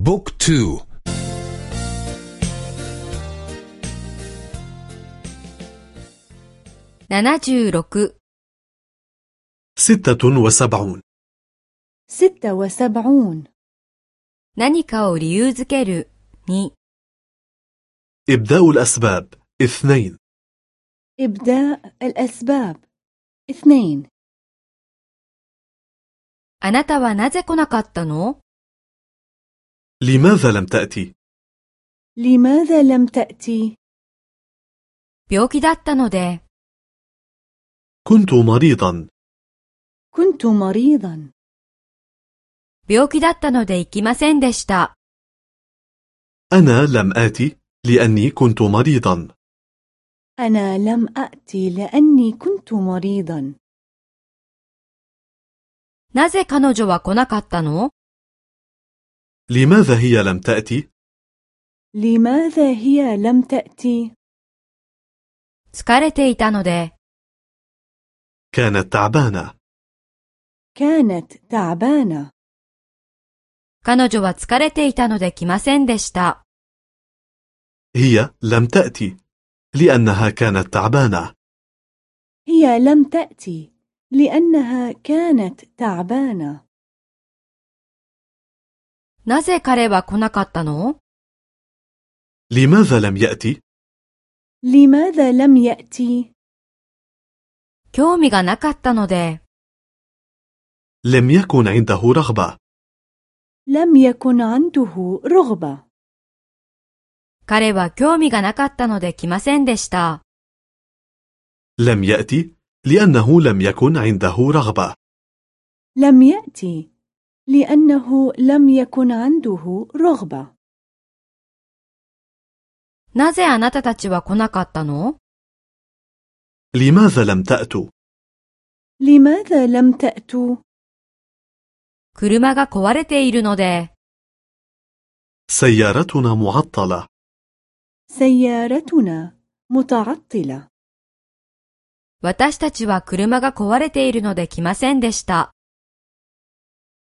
بوك تو 76 ستة وسبعون ستة وسبعون 何かを理由づける2 إبداء الأسباب اثنين إبداء الأسباب اثنين あなたはなぜ来なかったの لماذا لم تأتي؟ لماذا لم تأتي؟ 病気だったので كنت مريضا كنت مريضا 病気だったので行きませんでした。 أنا لم آتي لأني كنت مريضا أنا لم أأتي لأني كنت مريضا なぜ彼女は来なかったの لماذا هي لم تأتي؟ لماذا هي لم تأتي؟ 疲れていたので、 كانت تعبانة كانت تعبانة 彼女は疲れていたので来ませんでした。 هي لم تأتي لأنها كانت تعبانة هي لم تأتي لأنها كانت تعبانة なぜ彼は来なかったの لماذا لم يأتي؟ لماذا لم يأتي؟ 興味がなかったので、 لم يكن عنده رغبة لم يكن عنده رغبة 彼は興味がなかったので来ませんでした。 لم يأتي لأنه لم يكن عنده رغبة لم يأتي لأنه لم يكن عنده رغبة なぜあなたたちは来なかったの لماذا لم تأتوا؟ لماذا لم تأتوا؟ 車が壊れているので、 سيارتنا معطلة سيارتنا متعطلة 私たちは車が壊れているので来ませんでした。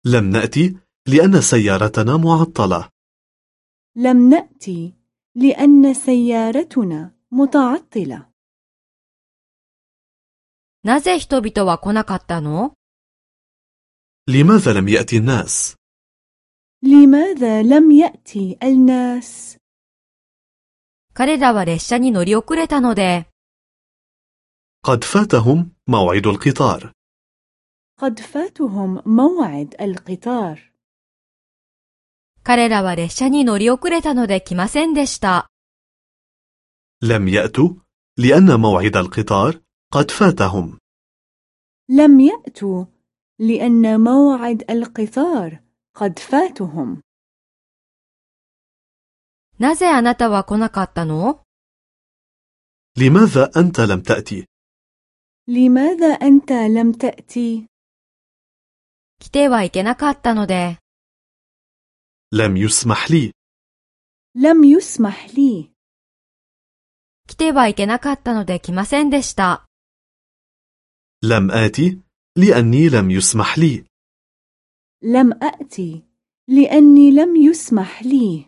لم نأتي لأن سيارتنا معطلة لم نأتي لأن سيارتنا متعطلة なぜ人々は来なかったの لماذا لم يأتي الناس؟ لماذا لم يأتي الناس؟ 彼らは列車に乗り遅れたので、 قد فاتهم موعد القطار قد فاتهم موعد القطار 彼らは列車に乗り遅れたので来ませんでした。 لم يأتوا لأن موعد القطار قد فاتهم لم يأتوا لأن موعد القطار قد فاتهم なぜあなたは来なかったの لماذا أنت لم تأتي؟ لماذا أنت لم تأتي؟ 来てはいけなかったので、 لم يسمح لي لم يسمح لي 来てはいけなかったので来ませんでした。 لم آتي لأني لم يسمح لي لم أأتي لأني لم يسمح لي